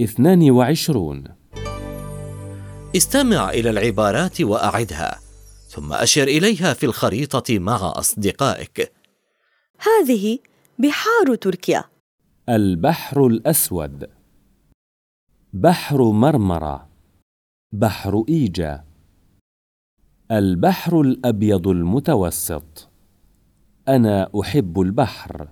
اثنان وعشرون. استمع إلى العبارات وأعدها ثم أشر إليها في الخريطة مع أصدقائك. هذه بحار تركيا. البحر الأسود. بحر مرمرة. بحر إيجا. البحر الأبيض المتوسط. أنا أحب البحر.